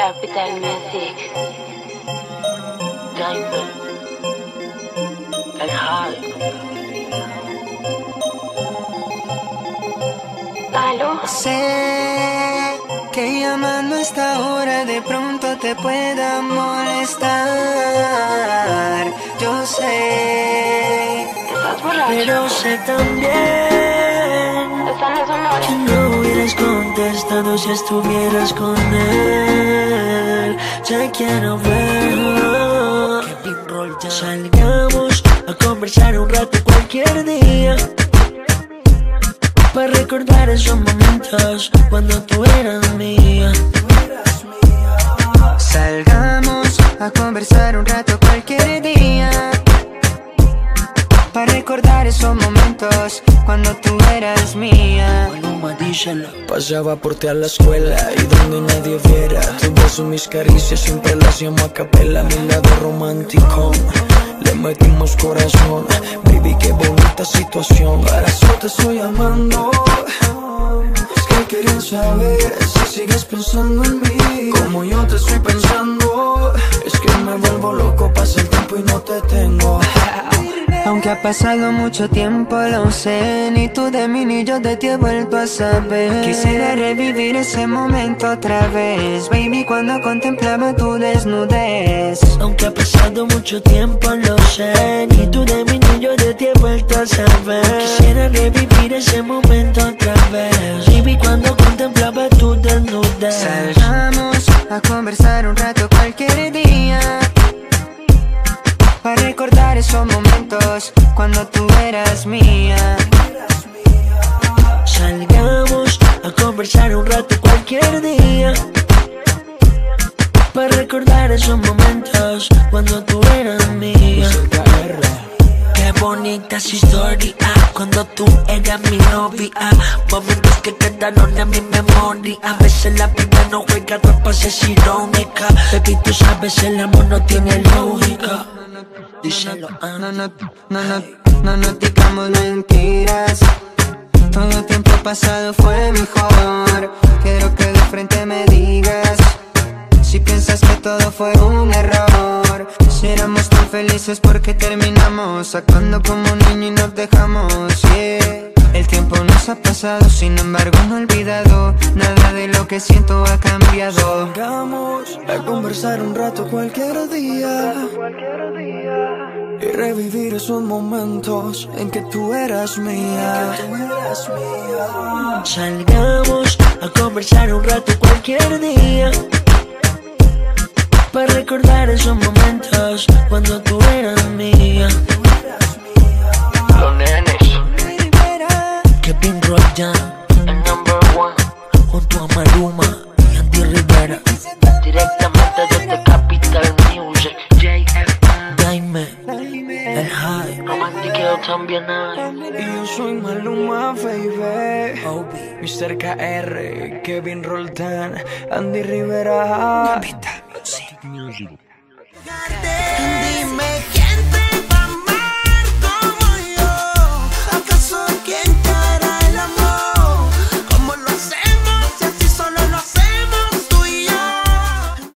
Capital Music. Diamond. El High. ¿Aló? Sé que llamando a esta hora de pronto te pueda molestar. Yo sé, pero sé también hubieras contestado si estuvieras con él. Te quiero ver. Salgamos a conversar un rato cualquier día. Para recordar esos momentos cuando tú eras mía. Salgamos a conversar un rato cualquier día. Para recordar esos momentos cuando tú eras mía. Pasaba por ti a la escuela y donde nadie viera. Tu beso, mis caricias, siempre las llamo a capela. Mi lado romántico, le metimos corazón. Baby, qué bonita situación. Para eso te estoy llamando. Es que quería saber si sigues pensando en mí. Como yo te estoy pensando. Es que me vuelvo loco, pasa el tiempo y no te tengo Ha pasado mucho tiempo, lo sé. Ni tú de mí ni yo de ti he vuelto a saber. Quisiera revivir ese momento otra vez, baby, cuando contemplaba tu desnudez. Aunque ha pasado mucho tiempo, lo sé. Ni tú de mí ni yo de ti he vuelto a saber. Quisiera revivir ese momento otra vez, baby, cuando contemplaba recordar esos momentos cuando tú eras mía. Salgamos a conversar un rato cualquier día. Para recordar esos momentos cuando tú eras mía. Qué bonita esa historia cuando tú eras mi novia. Momentos que quedaron en mi memoria. A veces la no juega trampas, es irónica. Baby, tú sabes, el amor no tiene lógica. Díselo, no, no, no, no, no mentiras. Todo tiempo pasado fue mejor. Quiero que de frente me digas. Si piensas que todo fue un error Si éramos tan felices porque terminamos Actuando como un niño y nos dejamos yeah. El tiempo nos ha pasado, sin embargo no he olvidado. Nada de lo que siento ha cambiado. Salgamos a conversar un rato cualquier día. Y revivir esos momentos en que tú eras mía. Salgamos a conversar un rato cualquier día. Para recordar esos momentos cuando tú eras mía Directamente desde Capital Music. JFM. Jaime, el High, Romantiqueo también hay. Y yo soy Maluma, baby. Obi. Mr. KR, Kevin Roldán, Andy Rivera. Dime